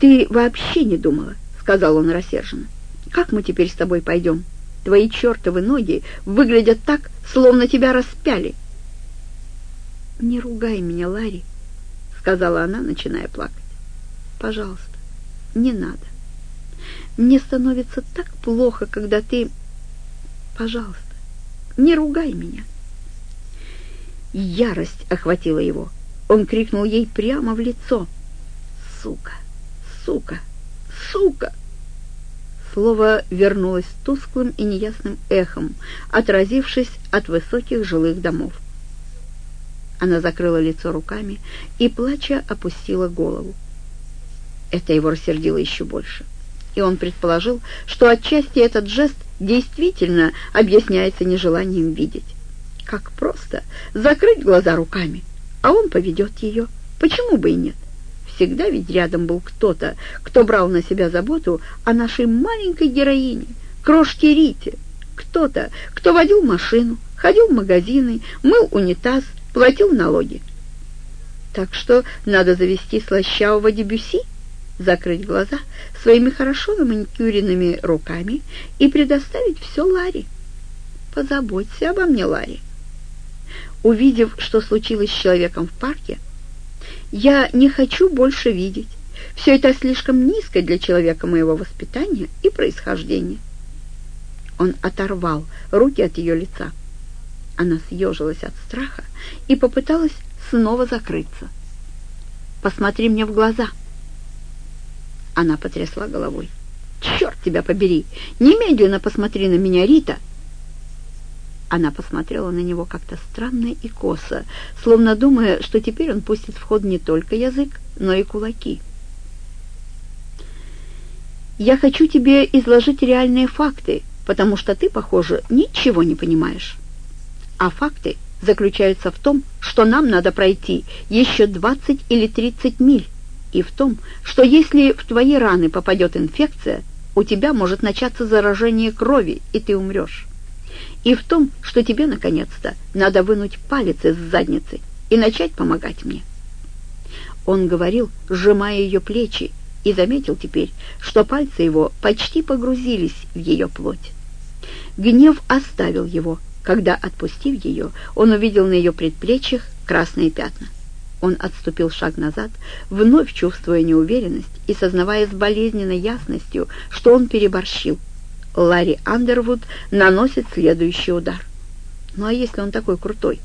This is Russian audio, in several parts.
«Ты вообще не думала», — сказал он рассерженно. «Как мы теперь с тобой пойдем? Твои чертовы ноги выглядят так, словно тебя распяли». «Не ругай меня, Ларри», — сказала она, начиная плакать. «Пожалуйста, не надо. Мне становится так плохо, когда ты... Пожалуйста, не ругай меня». Ярость охватила его. Он крикнул ей прямо в лицо. «Сука! Сука! Сука!» Слово вернулось тусклым и неясным эхом, отразившись от высоких жилых домов. Она закрыла лицо руками и, плача, опустила голову. Это его рассердило еще больше. И он предположил, что отчасти этот жест действительно объясняется нежеланием видеть. Как просто закрыть глаза руками, а он поведет ее. Почему бы и нет? Всегда ведь рядом был кто-то, кто брал на себя заботу о нашей маленькой героине, крошке Рите. Кто-то, кто водил машину, ходил в магазины, мыл унитаз, платил налоги. Так что надо завести слащавого дебюси, закрыть глаза своими хорошо наманикюренными руками и предоставить все Ларе. Позаботься обо мне, Ларри. Увидев, что случилось с человеком в парке, я не хочу больше видеть. Все это слишком низко для человека моего воспитания и происхождения. Он оторвал руки от ее лица. Она съежилась от страха и попыталась снова закрыться. «Посмотри мне в глаза!» Она потрясла головой. «Черт тебя побери! Немедленно посмотри на меня, Рита!» Она посмотрела на него как-то странно и косо, словно думая, что теперь он пустит в ход не только язык, но и кулаки. «Я хочу тебе изложить реальные факты, потому что ты, похоже, ничего не понимаешь. А факты заключаются в том, что нам надо пройти еще 20 или 30 миль, и в том, что если в твои раны попадет инфекция, у тебя может начаться заражение крови, и ты умрешь и в том, что тебе, наконец-то, надо вынуть палец из задницы и начать помогать мне. Он говорил, сжимая ее плечи, и заметил теперь, что пальцы его почти погрузились в ее плоть. Гнев оставил его, когда, отпустив ее, он увидел на ее предплечьях красные пятна. Он отступил шаг назад, вновь чувствуя неуверенность и сознавая с болезненной ясностью, что он переборщил — Ларри Андервуд наносит следующий удар. Ну а если он такой крутой,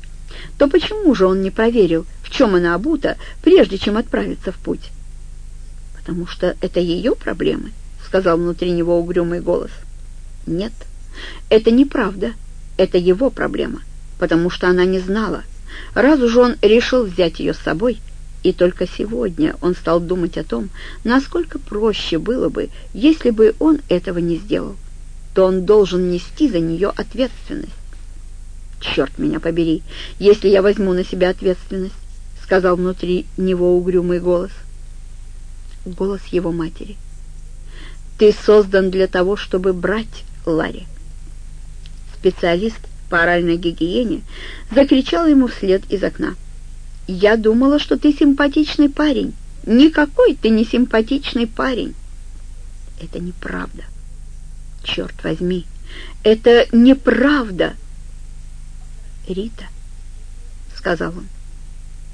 то почему же он не проверил, в чем она обута, прежде чем отправиться в путь? «Потому что это ее проблемы», — сказал внутри него угрюмый голос. «Нет, это неправда. Это его проблема, потому что она не знала. Раз уж он решил взять ее с собой, и только сегодня он стал думать о том, насколько проще было бы, если бы он этого не сделал то он должен нести за нее ответственность. «Черт меня побери, если я возьму на себя ответственность», — сказал внутри него угрюмый голос. Голос его матери. «Ты создан для того, чтобы брать, Ларри». Специалист по оральной гигиене закричал ему вслед из окна. «Я думала, что ты симпатичный парень. Никакой ты не симпатичный парень». Это неправда. Черт возьми, это неправда. Рита, сказал он,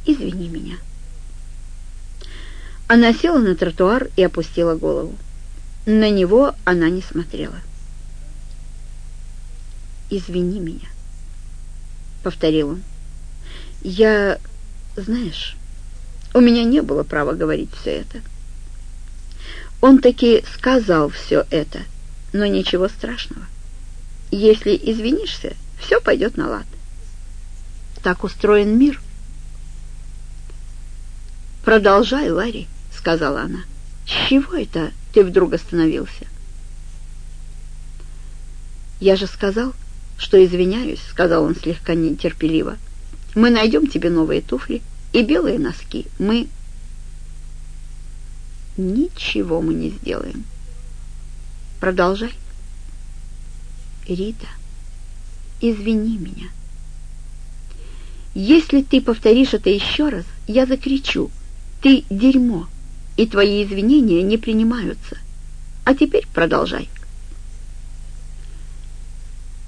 извини меня. Она села на тротуар и опустила голову. На него она не смотрела. «Извини меня», — повторил он. «Я, знаешь, у меня не было права говорить все это». Он таки сказал все это, но ничего страшного. Если извинишься, все пойдет на лад. Так устроен мир. «Продолжай, Ларри», — сказала она. «С чего это ты вдруг остановился?» «Я же сказал, что извиняюсь», — сказал он слегка нетерпеливо. «Мы найдем тебе новые туфли и белые носки. Мы...» «Ничего мы не сделаем». Продолжай. Рита, извини меня. Если ты повторишь это еще раз, я закричу. Ты дерьмо. и твои извинения не принимаются. А теперь продолжай».